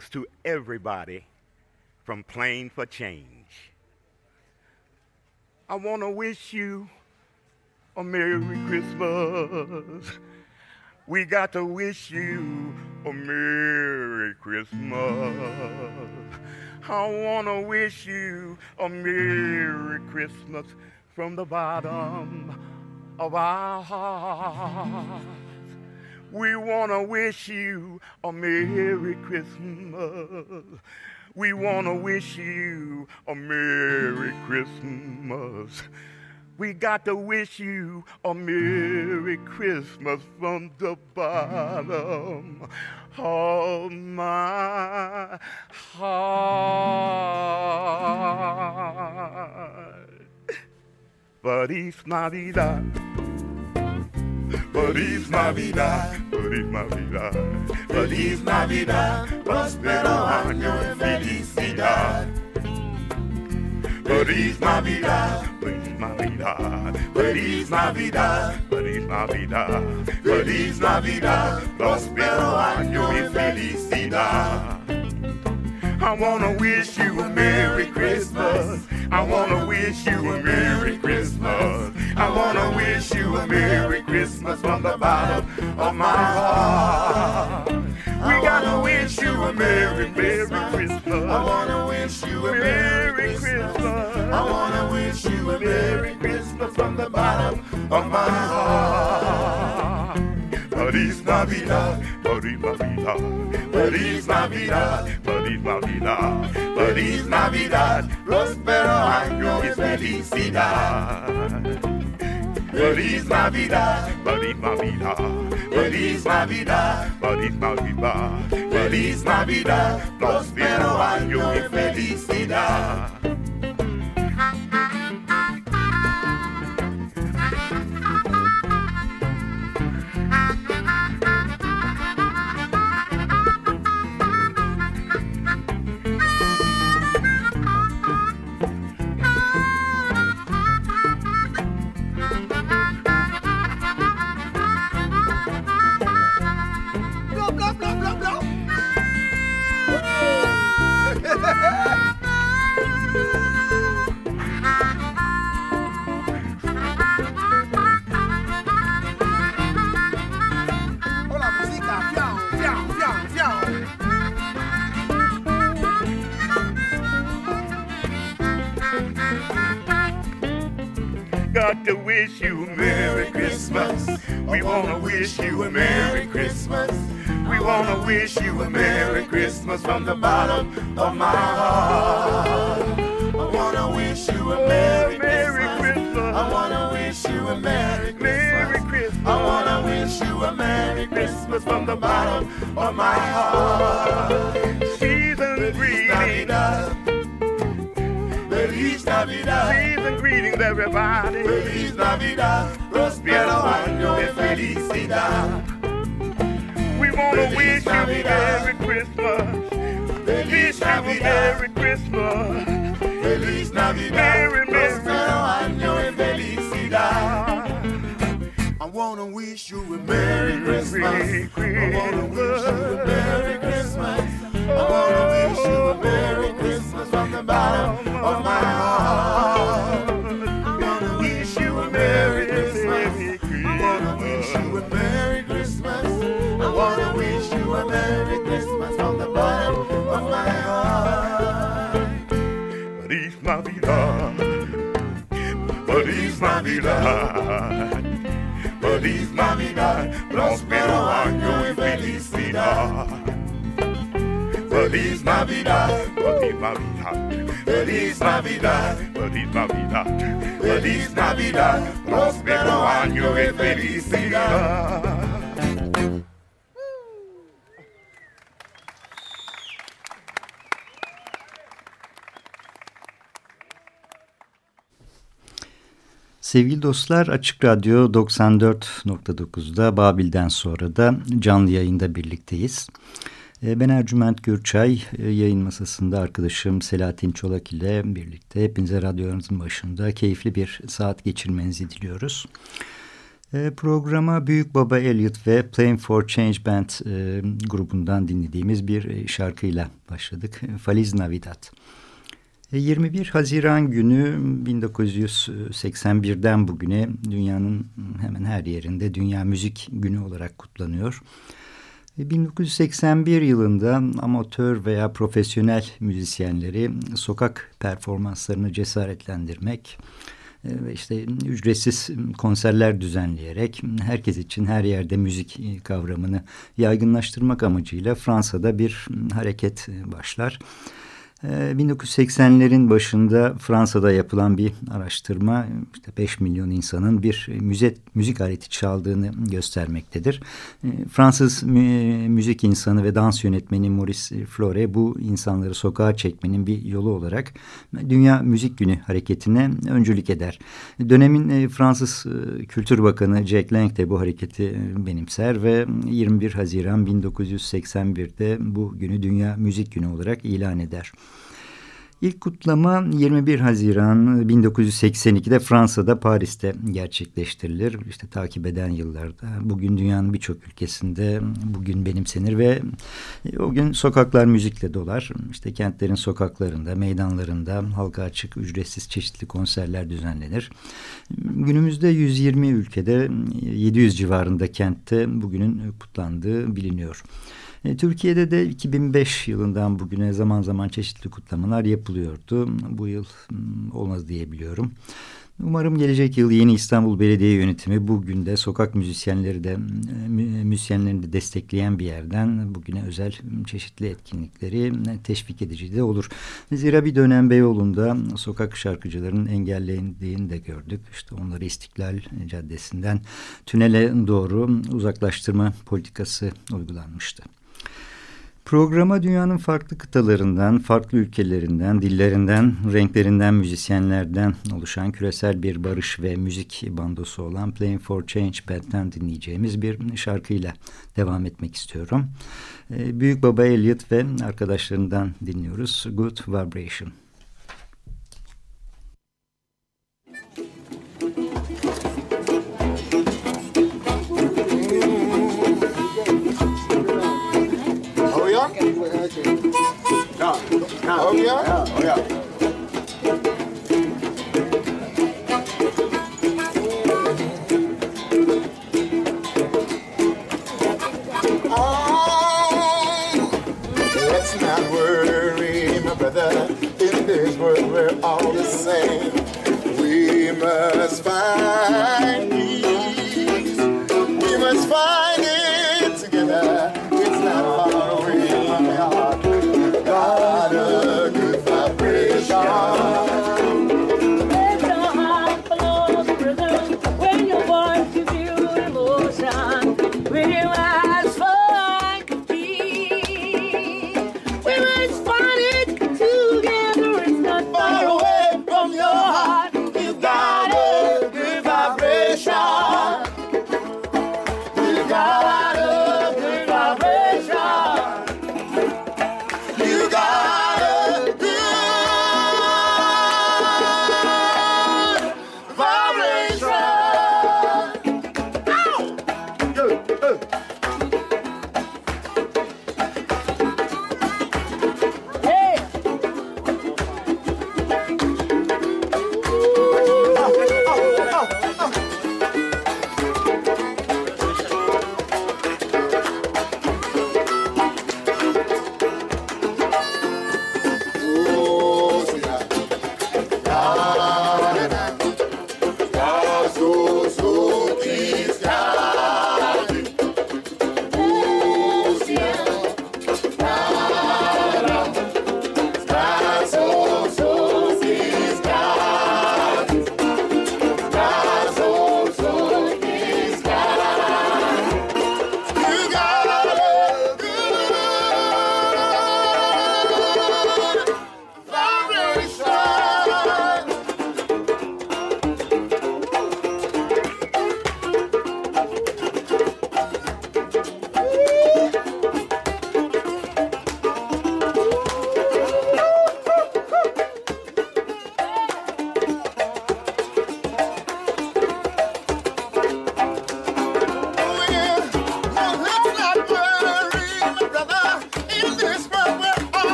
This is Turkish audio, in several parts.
greetings to everybody from Plain for Change. I want to wish you a Merry Christmas. We got to wish you a Merry Christmas. I want to wish you a Merry Christmas from the bottom of our hearts. We want to wish you a Merry Christmas. We want to wish you a Merry Christmas. We got to wish you a Merry Christmas from the bottom of my heart. Feliz Navidad. Feliz Navidad, Feliz Navidad, Feliz Navidad, próspero año y felicidad. Feliz Navidad, Feliz Navidad, Feliz Navidad, Feliz Navidad, Feliz Navidad, próspero año y felicidad. I wanna wish you a Merry Christmas. I wanna wish you a Merry Christmas. I wanna wish you a Merry Christmas from the bottom of my heart. We gotta wish you a Merry, Merry Christmas. I wanna wish you a Merry Christmas. I wanna wish you a Merry Christmas from the bottom of my heart. Feliz Navidad, Feliz Navidad, Feliz Navidad, Feliz Navidad, Feliz Navidad, próspero año y felicidad. Feliz Navidad, Feliz Navidad, Feliz Navidad, Feliz Navidad, Feliz Navidad, próspero año y felicidad. Got to wish you a Merry Christmas. We wanna wish you a Merry Christmas. We wanna wish you a Merry Christmas from the bottom of my heart. I wanna wish you a Merry, Merry Christmas. I wanna wish you a Merry Christmas. Merry Christmas. I wanna wish you a Merry Christmas from the bottom of my heart. Season Navidad. Season greetings, everybody. Feliz Navidad. Prospero año de felicidad. We wanna Feliz wish you a Merry Christmas. Feliz Wish you a Navidad. Merry Christmas. Feliz Navidad. Merry, Merry. Prospero año de felicidad. I wanna wish you a Merry Christmas. I wanna wish you a Merry Christmas. I wanna wish you a Merry Christmas from the bottom of my heart. I wanna wish you a Merry Christmas. I wanna wish you a Merry Christmas. I wanna wish you a Merry Christmas from the bottom of my heart. Feliz Navidad. Feliz Navidad. Feliz Navidad. Próspero año y felicidad. Feliz Navidad, Feliz Navidad, Feliz Navidad, Feliz Navidad, Feliz Navidad, próspero año de felicidad. Sevgili dostlar Açık Radyo 94.9'da Babil'den sonra da canlı yayında birlikteyiz. E, ben Ercüment Gürçay, e, yayın masasında arkadaşım Selahattin Çolak ile birlikte hepinize radyolarınızın başında keyifli bir saat geçirmenizi diliyoruz. E, programa Büyük Baba Elliot ve Playing for Change Band grubundan dinlediğimiz bir şarkıyla başladık. Feliz Navidad. 21 Haziran günü 1981'den bugüne dünyanın hemen her yerinde Dünya Müzik Günü olarak kutlanıyor. 1981 yılında amatör veya profesyonel müzisyenleri sokak performanslarını cesaretlendirmek ve işte ücretsiz konserler düzenleyerek herkes için her yerde müzik kavramını yaygınlaştırmak amacıyla Fransa'da bir hareket başlar. 1980'lerin ee, başında Fransa'da yapılan bir araştırma işte 5 milyon insanın bir müze, müzik aleti çaldığını göstermektedir. Ee, Fransız müzik insanı ve dans yönetmeni Maurice Flore bu insanları sokağa çekmenin bir yolu olarak Dünya Müzik Günü hareketine öncülük eder. Dönemin e, Fransız e, Kültür Bakanı Jack Lang de bu hareketi e, benimser ve 21 Haziran 1981'de bu günü Dünya Müzik Günü olarak ilan eder. İlk kutlama 21 Haziran 1982'de Fransa'da Paris'te gerçekleştirilir. İşte takip eden yıllarda bugün dünyanın birçok ülkesinde bugün benimsenir ve o gün sokaklar müzikle dolar. İşte kentlerin sokaklarında, meydanlarında halka açık ücretsiz çeşitli konserler düzenlenir. Günümüzde 120 ülkede 700 civarında kentte bugünün kutlandığı biliniyor. E, Türkiye'de de 2005 yılından bugüne zaman zaman çeşitli kutlamalar yapılıyordu. Bu yıl hmm, olmaz diyebiliyorum. Umarım gelecek yıl yeni İstanbul Belediye Yönetimi bugün de sokak müzisyenleri de müzisyenlerini de destekleyen bir yerden bugüne özel çeşitli etkinlikleri teşvik edici de olur. Zira bir dönem Beyoğlu'nda sokak şarkıcılarının engellendiğini de gördük. İşte onları İstiklal Caddesi'nden tünele doğru uzaklaştırma politikası uygulanmıştı. Programa dünyanın farklı kıtalarından, farklı ülkelerinden, dillerinden, renklerinden, müzisyenlerden oluşan küresel bir barış ve müzik bandosu olan Playing for Change Band'den dinleyeceğimiz bir şarkıyla devam etmek istiyorum. Ee, Büyük Baba Elliot ve arkadaşlarından dinliyoruz Good Vibration. Oh, yeah? Oh, yeah. Ah, in this world we're all the same. We must find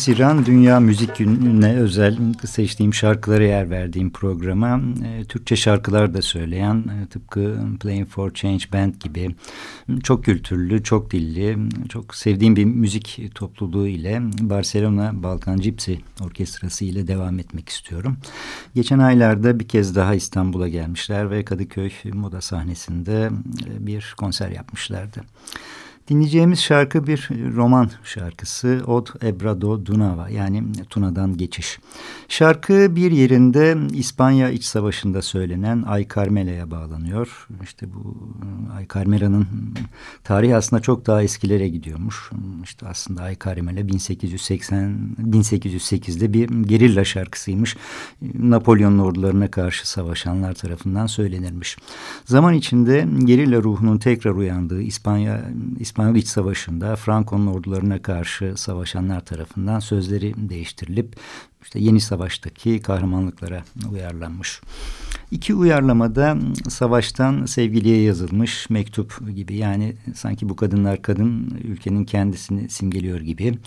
Haziran Dünya Müzik Günü'ne özel seçtiğim şarkılara yer verdiğim programa e, Türkçe şarkılar da söyleyen e, tıpkı Playing for Change Band gibi çok kültürlü, çok dilli, çok sevdiğim bir müzik topluluğu ile Barcelona Balkan Gypsy Orkestrası ile devam etmek istiyorum. Geçen aylarda bir kez daha İstanbul'a gelmişler ve Kadıköy Moda sahnesinde e, bir konser yapmışlardı. Dinleyeceğimiz şarkı bir roman şarkısı Od Ebrado Dunava yani Tuna'dan geçiş. Şarkı bir yerinde İspanya İç Savaşı'nda söylenen Ay Carmela'ya bağlanıyor. İşte bu Ay Carmela'nın tarihi aslında çok daha eskilere gidiyormuş. İşte aslında Ay Carmela 1880 1808'de bir gerilla şarkısıymış. Napolyon'un ordularına karşı savaşanlar tarafından söylenirmiş. Zaman içinde gerilla ruhunun tekrar uyandığı İspanya İspanyol İç Savaşı'nda Franco'nun ordularına karşı savaşanlar tarafından sözleri değiştirilip işte yeni savaştaki kahramanlıklara uyarlanmış. İki uyarlamada savaştan sevgiliye yazılmış mektup gibi yani sanki bu kadınlar kadın ülkenin kendisini simgeliyor gibi.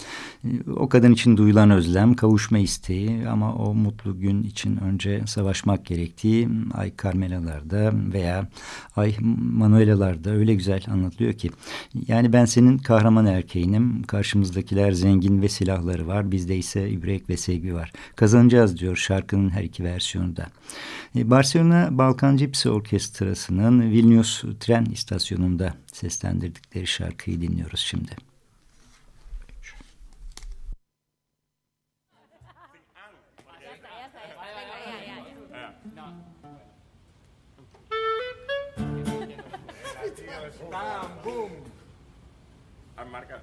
O kadın için duyulan özlem, kavuşma isteği ama o mutlu gün için önce savaşmak gerektiği Ay Carmela'larda veya Ay Manuela'larda öyle güzel anlatılıyor ki. Yani ben senin kahraman erkeğinim, karşımızdakiler zengin ve silahları var, bizde ise yürek ve sevgi var. Kazanacağız diyor şarkının her iki versiyonunda. E, Barcelona Balkan Cipsi Orkestrası'nın Vilnius tren istasyonunda seslendirdikleri şarkıyı dinliyoruz şimdi. Bam, boom. Marca,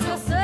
Salva.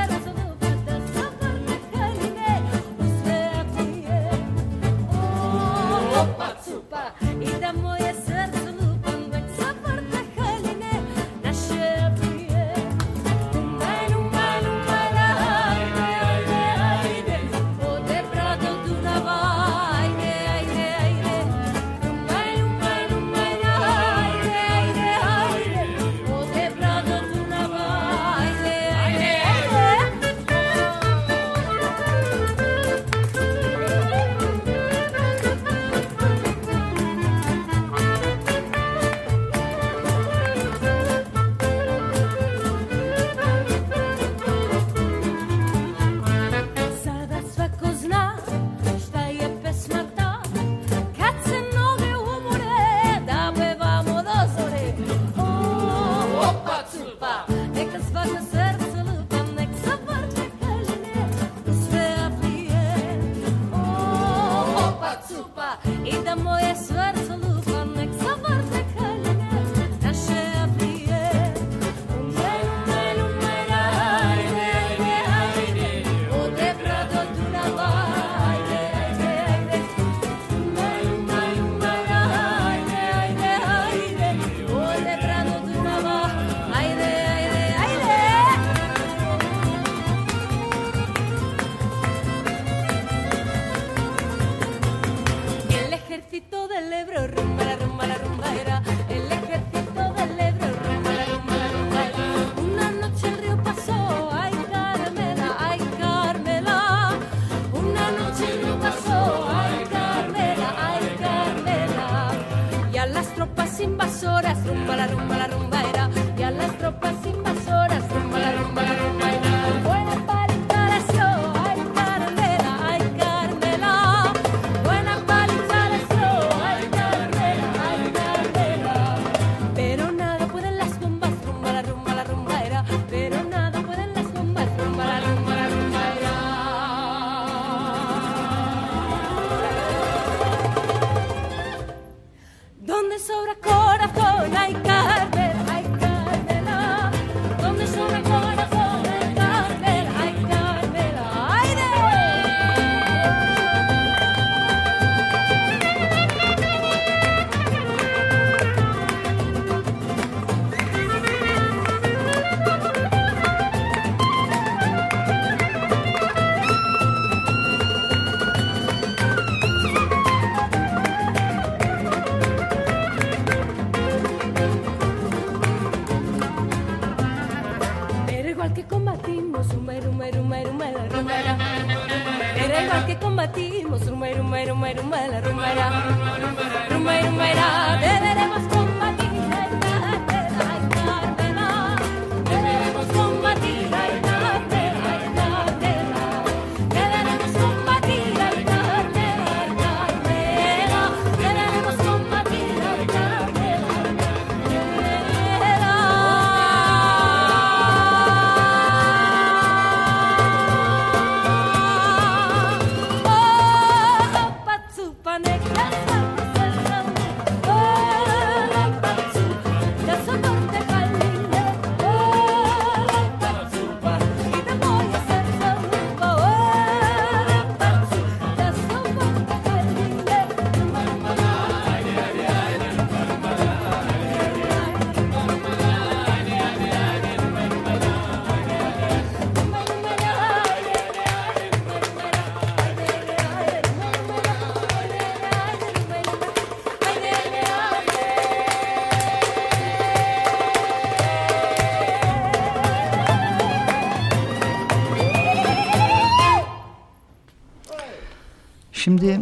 Şimdi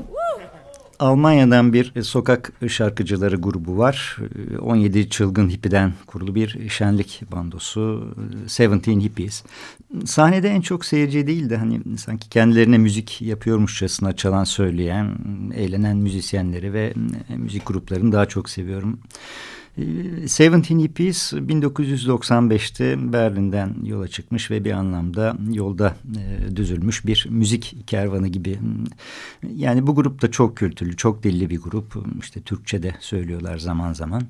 Almanya'dan bir sokak şarkıcıları grubu var. 17 çılgın hippiden kurulu bir şenlik bandosu. Seventeen Hippies. Sahnede en çok seyirci değil de hani sanki kendilerine müzik yapıyormuşçasına çalan söyleyen, eğlenen müzisyenleri ve müzik gruplarını daha çok seviyorum. Seventeen Hippies 1995'te Berlin'den yola çıkmış ve bir anlamda yolda e, düzülmüş bir müzik kervanı gibi. Yani bu grup da çok kültürlü, çok dilli bir grup. İşte Türkçe de söylüyorlar zaman zaman.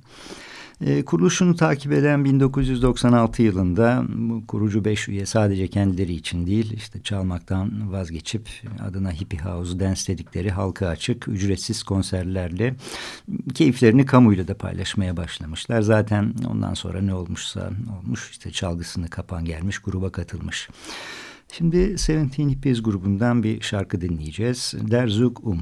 E, kuruluşunu takip eden 1996 yılında kurucu beş üye sadece kendileri için değil işte çalmaktan vazgeçip adına Hippie House Dance dedikleri halka açık ücretsiz konserlerle keyiflerini kamuyla da paylaşmaya başlamışlar. Zaten ondan sonra ne olmuşsa olmuş işte çalgısını kapan gelmiş gruba katılmış. Şimdi Seventeen Hippies grubundan bir şarkı dinleyeceğiz. Der Zug Um.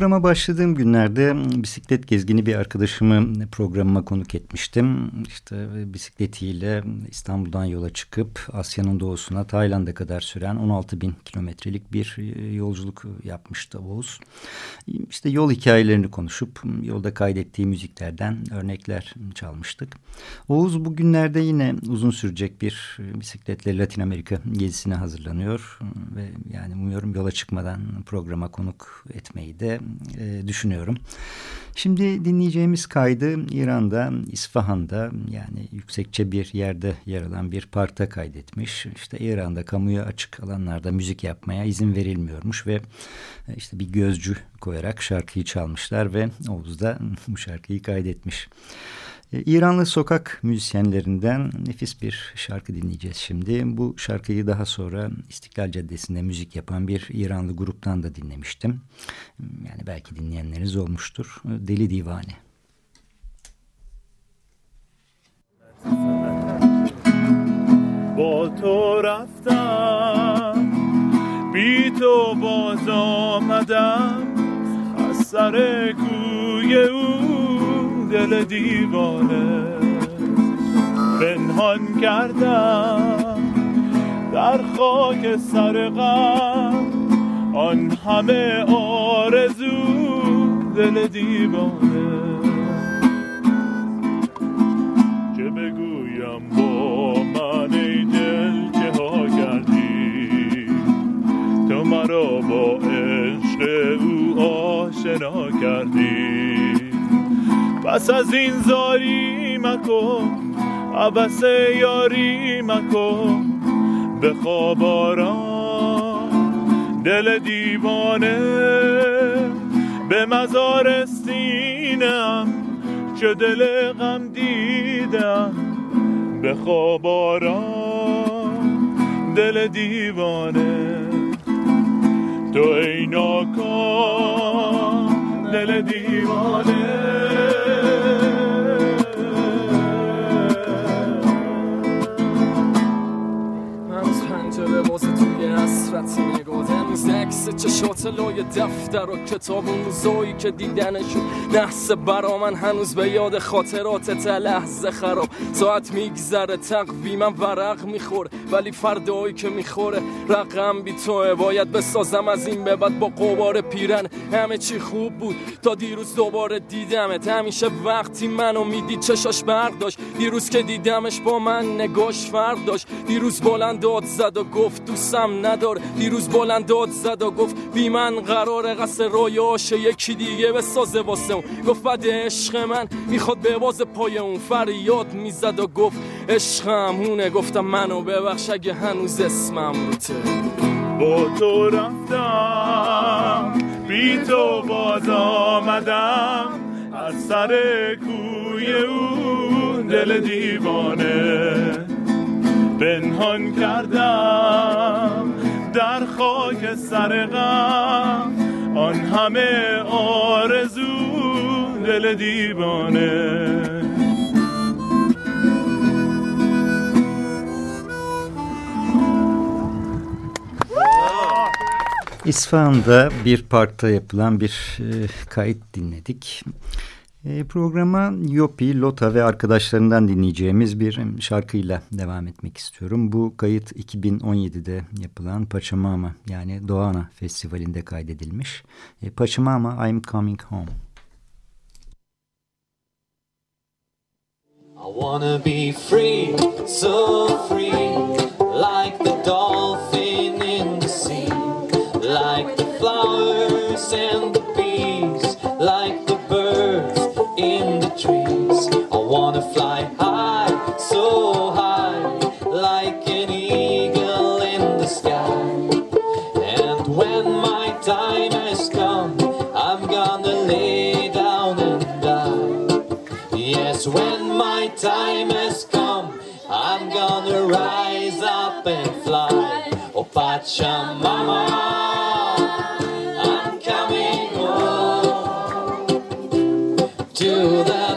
Programa başladığım günlerde bisiklet gezgini bir arkadaşımı programıma konuk etmiştim. İşte bisikletiyle İstanbul'dan yola çıkıp Asya'nın doğusuna Tayland'a kadar süren 16 bin kilometrelik bir yolculuk yapmıştı Oğuz. İşte yol hikayelerini konuşup yolda kaydettiği müziklerden örnekler çalmıştık. Oğuz bugünlerde yine uzun sürecek bir bisikletle Latin Amerika gezisine hazırlanıyor ve yani umuyorum yola çıkmadan programa konuk etmeyi de e, düşünüyorum. Şimdi dinleyeceğimiz kaydı İran'da, İsfahan'da yani yüksekçe bir yerde yer alan bir parkta kaydetmiş. İşte İran'da kamuya açık alanlarda müzik yapmaya izin verilmiyormuş ve e, işte bir gözcü koyarak şarkıyı çalmışlar ve Oğuz da bu şarkıyı kaydetmiş. E, İranlı sokak müzisyenlerinden nefis bir şarkı dinleyeceğiz şimdi. Bu şarkıyı daha sonra İstiklal Caddesi'nde müzik yapan bir İranlı gruptan da dinlemiştim. Yani belki dinleyenleriniz olmuştur. Deli Divane. با تو رفتم بی تو باز آمدم از سر کوی او دل دیوانه پنهان کردم در خاک سر غم. آن همه آرزو دل دیوانه. چه بگویم با من ای دل چه ها کردی؟ تو مرا با عشق او آشنا کردی. پس از این زاری مکن عبس یاری مکن. به خواب دل دیوانه به مزار سینم چه دل غم دیدم. به خواب دل دیوانه. تو ای ناکام دل دیوانه. schwarzen Nebel. هنوز عکس چشات لای دفتر و کتاب اون روزایی که دیدنشون نحس برا من هنوز به یاد خاطرات لحظه خراب. ساعت میگذره تقویمم ورق میخور ولی فردایی که می‌خوره رقم بی توه. باید بسازم از این به بعد با قبار پیرن. همه چی خوب بود تا دیروز دوباره دیدمت. همیشه وقتی منو میدی چشاش برق داشت. دیروز که دیدمش با من نگاش فرق داشت. دیروز بلند داد زد و گفت دوستم ندار. دیروز بلند داد زد و گفت بی من قرار قصد رویاشه یکی دیگه به سازه واسه اون. گفت بعد عشق من می‌خواد به باز پای اون فریاد می‌زد و گفت عشقم هونه. گفتم منو ببخش اگه هنوز اسمم روته با تو رفتم بی تو باز آمدم. از سر کوی اون دل دیوانه پنهان کردم. در خاک سر غم آن همه آرزو دل دیوانه İsfahan'da bir parkta yapılan bir e, kayıt dinledik. E, programa Yopi, Lota ve arkadaşlarından dinleyeceğimiz bir şarkıyla devam etmek istiyorum. Bu kayıt 2017'de yapılan Pachamama yani Doğana Festivali'nde kaydedilmiş. E, Pachamama I'm Coming Home. I wanna be free, so free, like the dolphin in the sea, like the flowers and the wanna fly high, so high, like an eagle in the sky. And when my time has come, I'm gonna lay down and die. Yes, when my time has come, I'm gonna rise up and fly. Oh, Pachamama, I'm coming home to the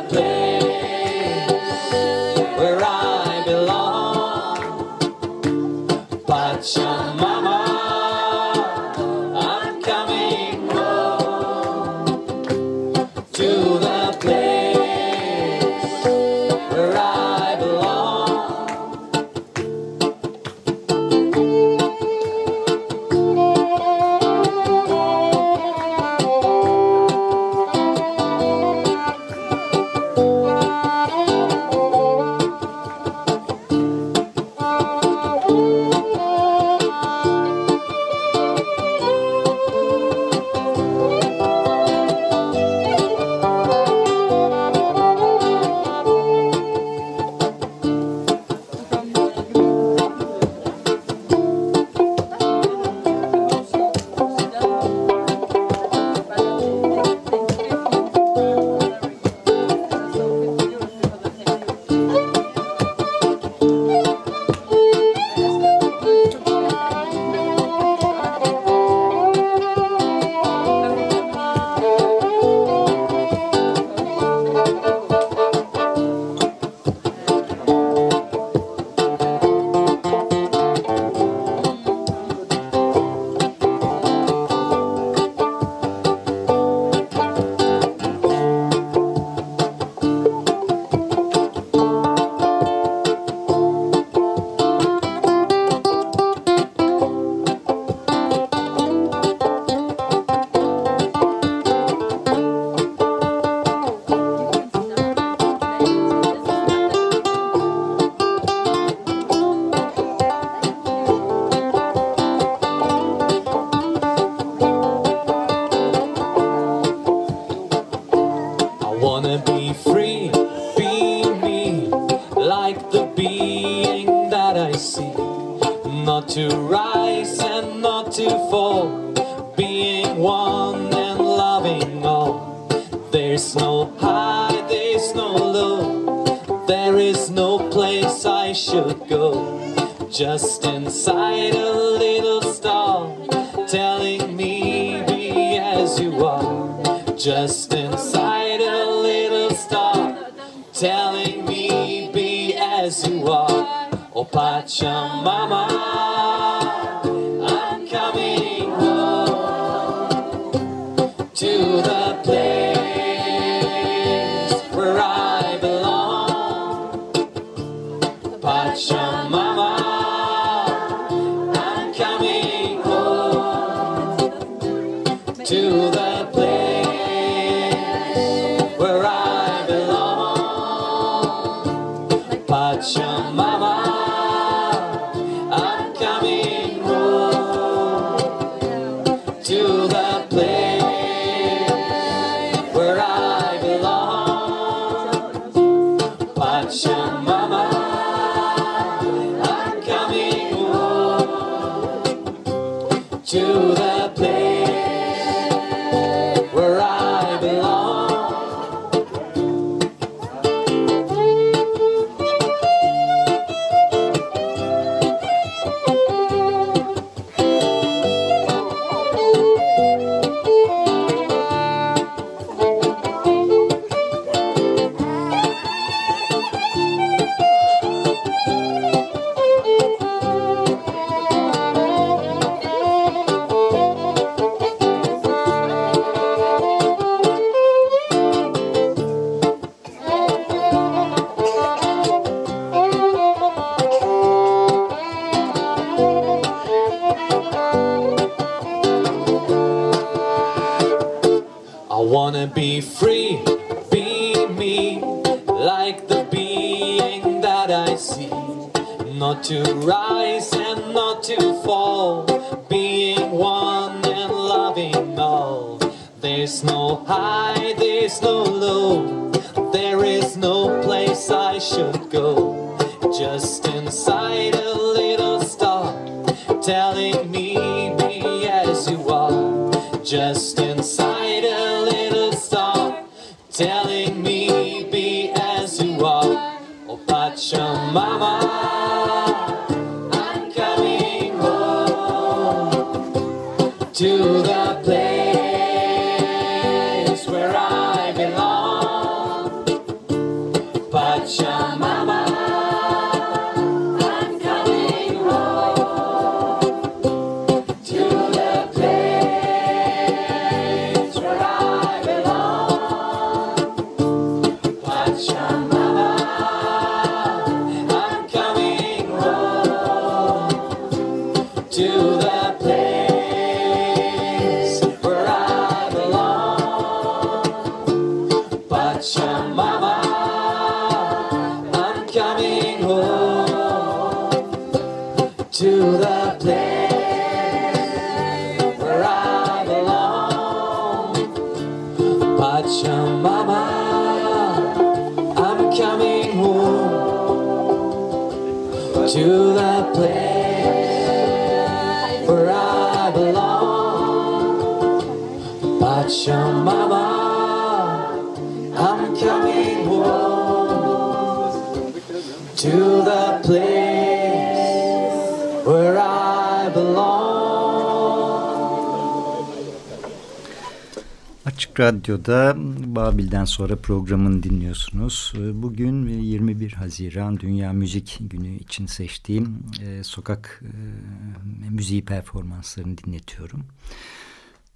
Radyo'da Babil'den sonra programını dinliyorsunuz. Bugün 21 Haziran Dünya Müzik Günü için seçtiğim e, sokak e, müziği performanslarını dinletiyorum.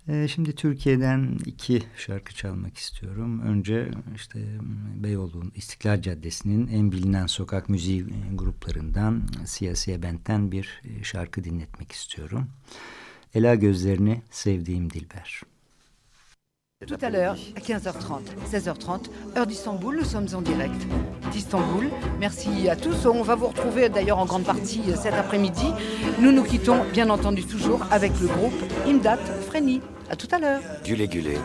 E, şimdi Türkiye'den iki şarkı çalmak istiyorum. Önce işte e, Beyoğlu'nun İstiklal Caddesi'nin en bilinen sokak müziği e, gruplarından Siyasiye Bent'ten bir e, şarkı dinletmek istiyorum. Ela gözlerini sevdiğim Dilber. Tout à l'heure, à 15h30, 16h30, heure d'Istanbul, nous sommes en direct d'Istanbul. Merci à tous. On va vous retrouver d'ailleurs en grande partie euh, cet après-midi. Nous nous quittons, bien entendu, toujours avec le groupe Imdat Freni. À tout à l'heure. Gulé.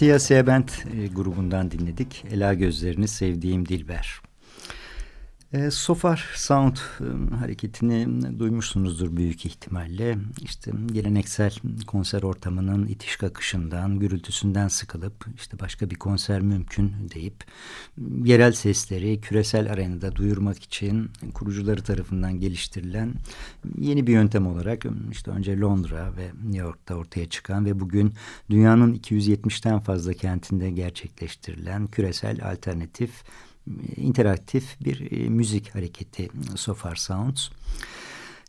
Siyah Sebent e, grubundan dinledik. Ela Gözlerini Sevdiğim Dilber. E, Sofar Sound e, hareketini duymuşsunuzdur büyük ihtimalle. İşte geleneksel konser ortamının itiş kakışından, gürültüsünden sıkılıp işte başka bir konser mümkün deyip yerel sesleri küresel arenada duyurmak için kurucuları tarafından geliştirilen yeni bir yöntem olarak işte önce Londra ve New York'ta ortaya çıkan ve bugün dünyanın 270'ten fazla kentinde gerçekleştirilen küresel alternatif interaktif bir e, müzik hareketi Sofar Sounds.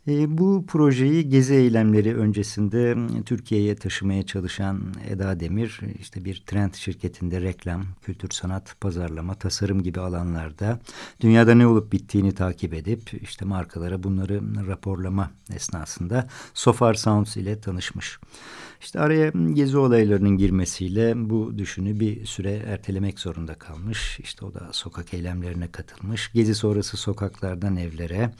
E, bu projeyi gezi eylemleri öncesinde Türkiye'ye taşımaya çalışan Eda Demir işte bir trend şirketinde reklam, kültür sanat, pazarlama, tasarım gibi alanlarda dünyada ne olup bittiğini takip edip işte markalara bunları raporlama esnasında Sofar Sounds ile tanışmış. İşte araya gezi olaylarının girmesiyle bu düşünü bir süre ertelemek zorunda kalmış. İşte o da sokak eylemlerine katılmış. Gezi sonrası sokaklardan evlere,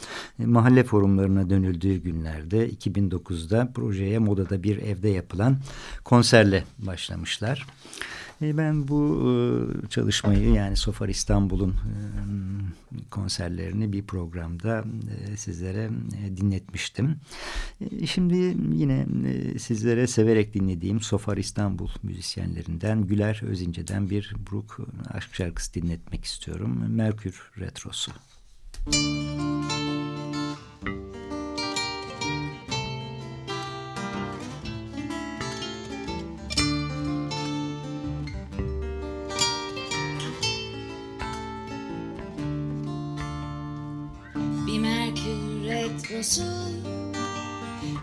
e, mahalle forumlarına dönüldüğü günlerde 2009'da projeye modada bir evde yapılan konserle başlamışlar. E, ben bu e, çalışmayı yani Sofar İstanbul'un e, konserlerini bir programda sizlere dinletmiştim. Şimdi yine sizlere severek dinlediğim Sofar İstanbul müzisyenlerinden Güler Özince'den bir Brook aşk şarkısı dinletmek istiyorum. Merkür Retrosu. Müzik retrosu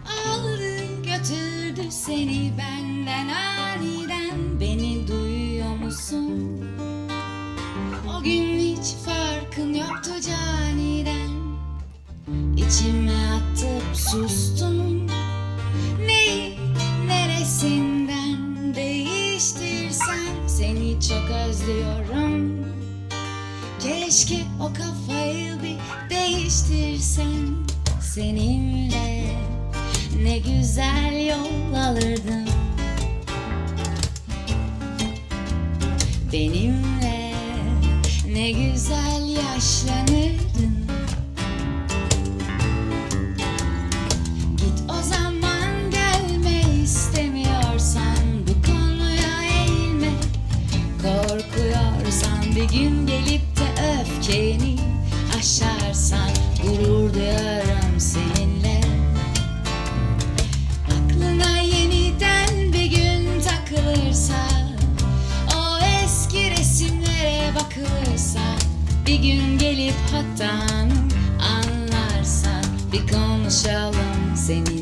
Aldı götürdü seni benden aniden. Beni duyuyor musun? O gün hiç farkın yoktu caniden. İçime atıp sustum Neyi neresinden değiştirsem Seni çok özlüyorum. Keşke o kafayı bir değiştirsen Seninle. Ne güzel yol alırdım. Benimle. Ne güzel yaşlanırdın. Git o zaman gelme istemiyorsan. Bu konuya eğilme. Korkuyorsan bir gün gelip hatanı anlarsan Bir konuşalım seninle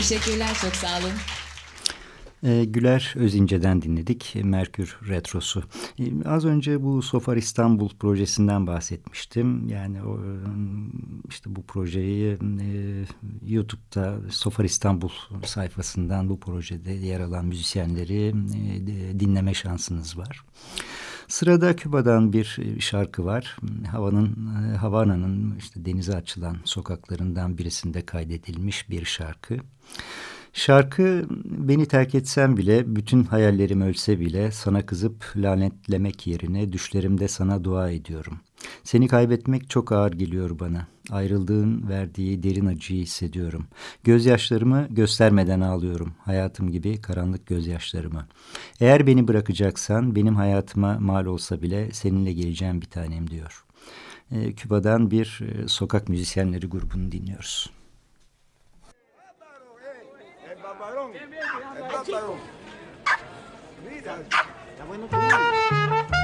Teşekkürler çok sağ olun. E, Güler Özince'den dinledik Merkür Retrosu. E, az önce bu Sofar İstanbul projesinden bahsetmiştim. Yani o, işte bu projeyi e, YouTube'da Sofar İstanbul sayfasından bu projede yer alan müzisyenleri e, dinleme şansınız var. Sırada Küba'dan bir şarkı var. Havanın e, Havana'nın işte denize açılan sokaklarından birisinde kaydedilmiş bir şarkı. Şarkı beni terk etsen bile, bütün hayallerim ölse bile sana kızıp lanetlemek yerine düşlerimde sana dua ediyorum. Seni kaybetmek çok ağır geliyor bana. Ayrıldığın verdiği derin acıyı hissediyorum. Gözyaşlarımı göstermeden ağlıyorum. Hayatım gibi karanlık gözyaşlarımı. Eğer beni bırakacaksan benim hayatıma mal olsa bile seninle geleceğim bir tanem diyor. Ee, Küba'dan bir e, sokak müzisyenleri grubunu dinliyoruz. El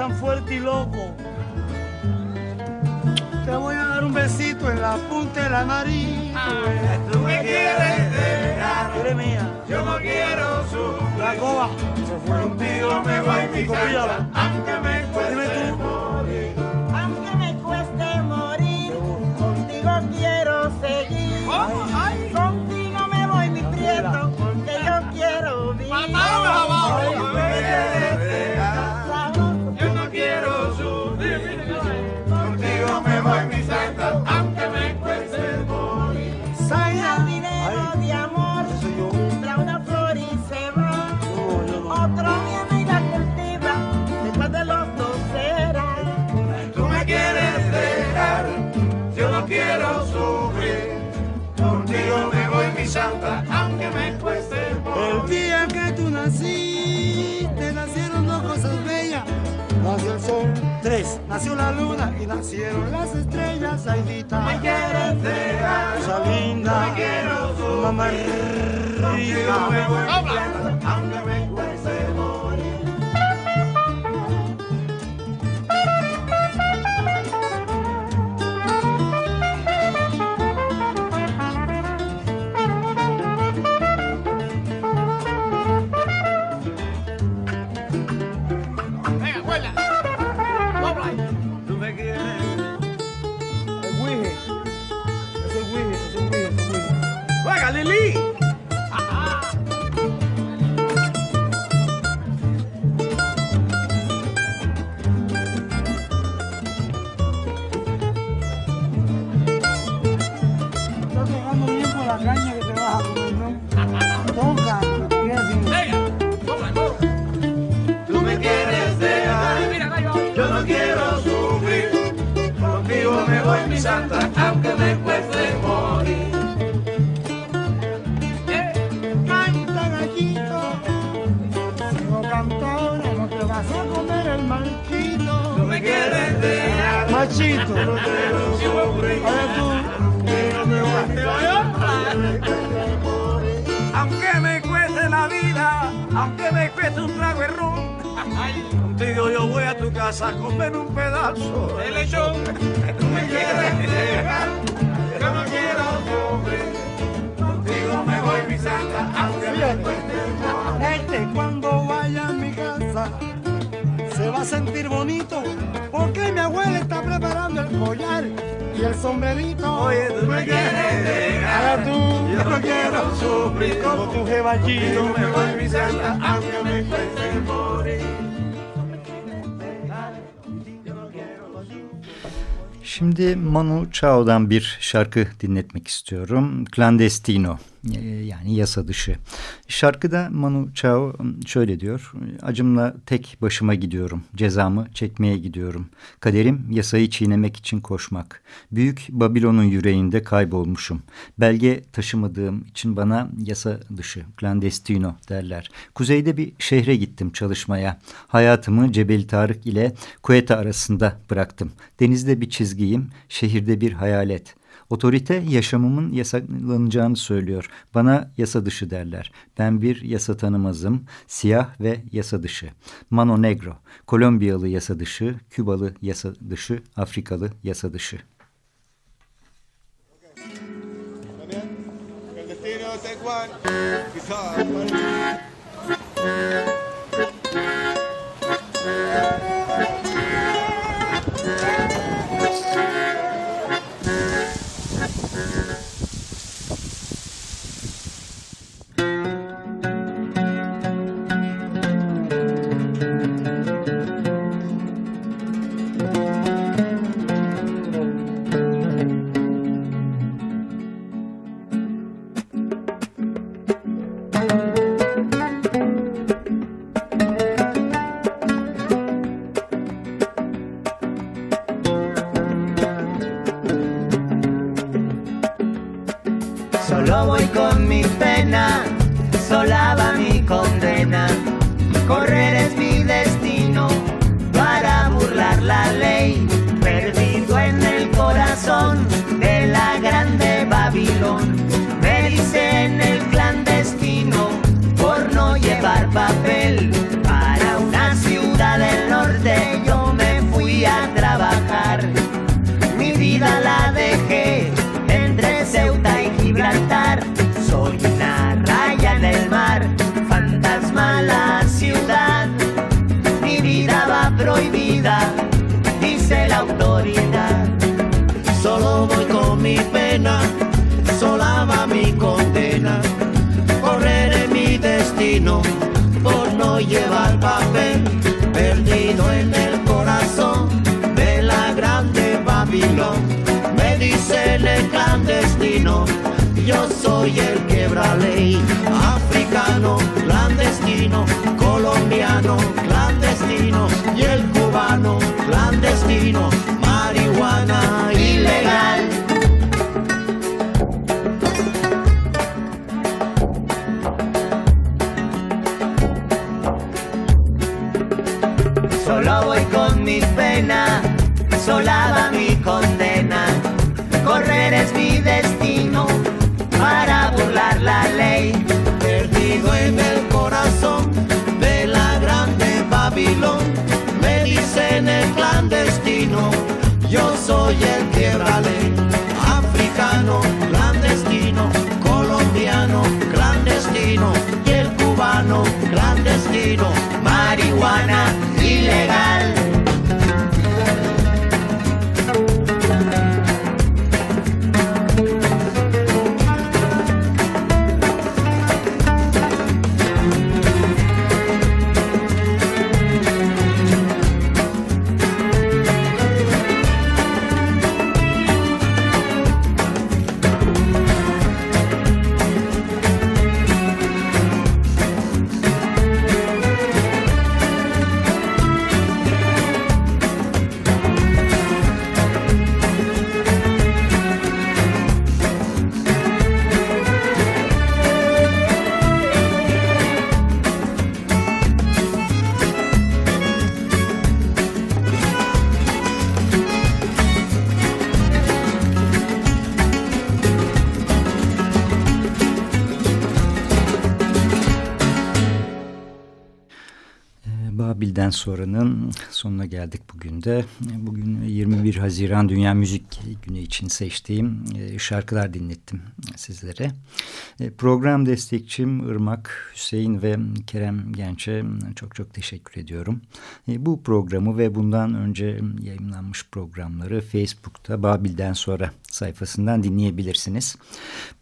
tan fuerte y loco. Te voy a dar un besito en la punta de la nariz. Tú me quieres dejar, Eres mía. yo no quiero sufrir. La coba se fue. Contigo me voy mi santa, nació la luna y nacieron las estrellas. Aidita, Me quieres dejar, cosa linda, no quiero mamá me rica. Aunque me cueste la vida, aunque me cueste un trago de ron, contigo yo voy a tu casa a comer un pedazo de lechón. Tú me quieres dejar, yo no quiero pobre, contigo me voy mi santa, aunque me cueste Este se va a sentir bonito porque mi abuela está preparando el collar y el sombrerito. Oye, tú me quieres dejar, tú, yo no quiero sufrir como tu jebachito. Me voy mi santa, aunque me cueste morir. Şimdi Manu Chao'dan bir şarkı dinletmek istiyorum. Clandestino e, yani yasa dışı. Şarkıda Manu Chao şöyle diyor. Acımla tek başıma gidiyorum. Cezamı çekmeye gidiyorum. Kaderim yasayı çiğnemek için koşmak. Büyük Babilon'un yüreğinde kaybolmuşum. Belge taşımadığım için bana yasa dışı, clandestino derler. Kuzeyde bir şehre gittim çalışmaya. Hayatımı Cebel Tarık ile Kueta arasında bıraktım. Denizde bir çizgiyim, şehirde bir hayalet. Otorite yaşamımın yasaklanacağını söylüyor. Bana yasa dışı derler. Ben bir yasa tanımazım. Siyah ve yasa dışı. Mano Negro. Kolombiyalı yasa dışı, Kübalı yasa dışı, Afrikalı yasa dışı. El yo soy el quebra ley. Africano, clandestino, colombiano, clandestino y el cubano, clandestino, Marihuana ilegal. Sonranın sonuna geldik bugün de. Bugün 21 Haziran Dünya Müzik Günü için seçtiğim e, şarkılar dinlettim sizlere. E, program destekçim Irmak, Hüseyin ve Kerem Genç'e çok çok teşekkür ediyorum. E, bu programı ve bundan önce yayınlanmış programları Facebook'ta Babil'den sonra sayfasından dinleyebilirsiniz.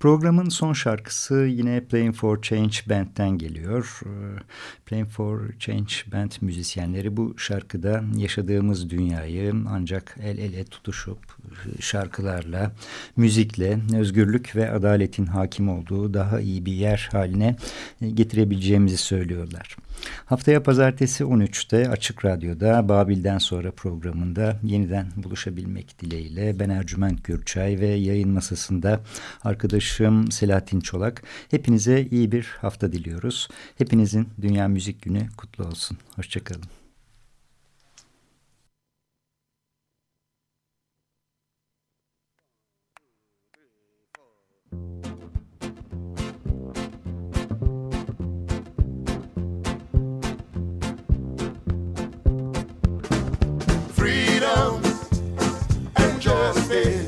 Programın son şarkısı yine Playing for Change Band'den geliyor. Playing for Change Band müzisyenleri bu şarkıda yaşadığımız dünyayı ancak el ele tutuşup şarkılarla, müzikle, özgürlük ve adaletin hakim olduğu daha iyi bir yer haline getirebileceğimizi söylüyorlar. Haftaya pazartesi 13'te Açık Radyo'da Babil'den sonra programında yeniden buluşabilmek dileğiyle ben Ercüment Gürçay ve yayın masasında arkadaşım Selahattin Çolak. Hepinize iyi bir hafta diliyoruz. Hepinizin Dünya Müzik Günü kutlu olsun. Hoşçakalın. Freedom and justice.